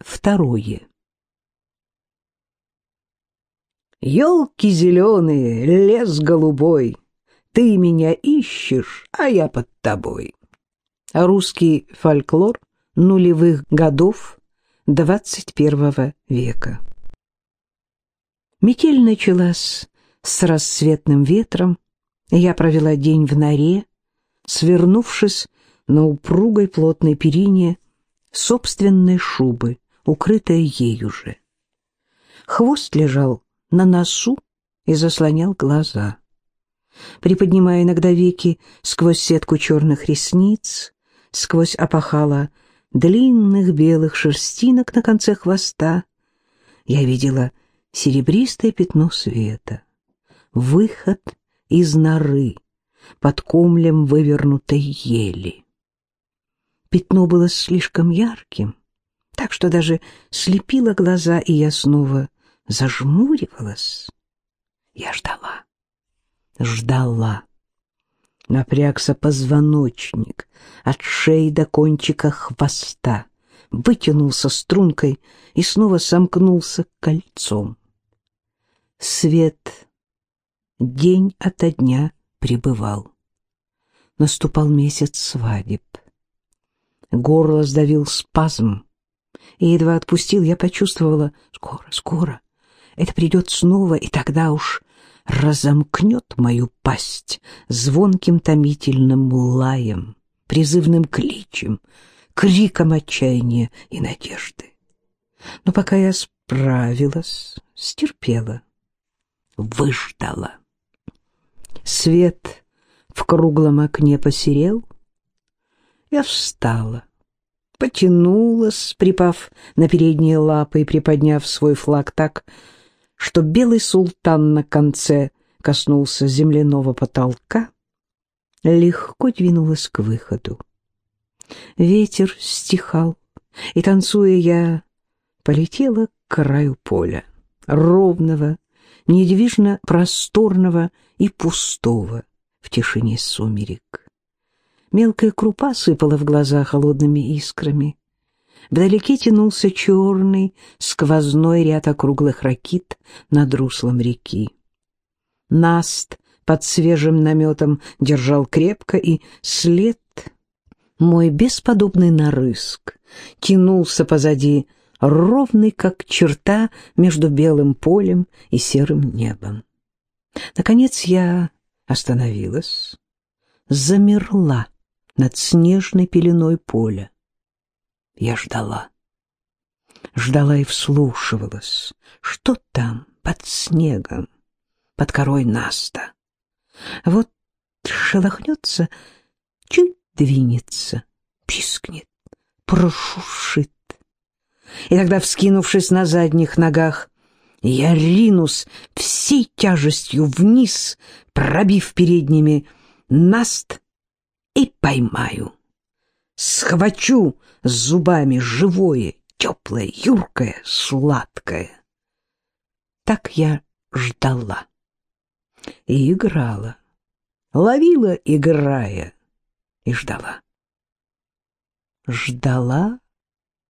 Второе. Елки зеленые, лес голубой, Ты меня ищешь, а я под тобой. Русский фольклор нулевых годов XXI века. Метель началась с рассветным ветром. Я провела день в норе, свернувшись на упругой плотной перине собственной шубы, укрытой ею же. Хвост лежал на носу и заслонял глаза. Приподнимая иногда веки сквозь сетку черных ресниц, сквозь опахала длинных белых шерстинок на конце хвоста, я видела серебристое пятно света, выход из норы под комлем вывернутой ели. Пятно было слишком ярким, так что даже слепило глаза, и я снова зажмуривалась. Я ждала, ждала. Напрягся позвоночник от шеи до кончика хвоста, вытянулся стрункой и снова сомкнулся кольцом. Свет день ото дня пребывал. Наступал месяц свадеб. Горло сдавил спазм, и едва отпустил, я почувствовала, скоро, скоро, это придет снова, и тогда уж разомкнет мою пасть звонким томительным лаем, призывным кличем, криком отчаяния и надежды. Но пока я справилась, стерпела, выждала. Свет в круглом окне посерел, я встала, потянулась, припав на передние лапы и приподняв свой флаг так, что белый султан на конце коснулся земляного потолка, легко двинулась к выходу. Ветер стихал, и, танцуя, я полетела к краю поля, ровного, недвижно просторного и пустого в тишине сумерек. Мелкая крупа сыпала в глаза холодными искрами. Вдалеке тянулся черный сквозной ряд округлых ракит над руслом реки. Наст под свежим наметом держал крепко, и след мой бесподобный нарыск тянулся позади, ровный, как черта между белым полем и серым небом. Наконец я остановилась, замерла над снежной пеленой поля. Я ждала. Ждала и вслушивалась. Что там под снегом, под корой Наста? Вот шелохнется, чуть двинется, пискнет, прошушит. И тогда, вскинувшись на задних ногах, я ринусь всей тяжестью вниз, пробив передними наст и поймаю схвачу зубами живое, теплое, юркое, сладкое. Так я ждала и играла, ловила, играя, и ждала. Ждала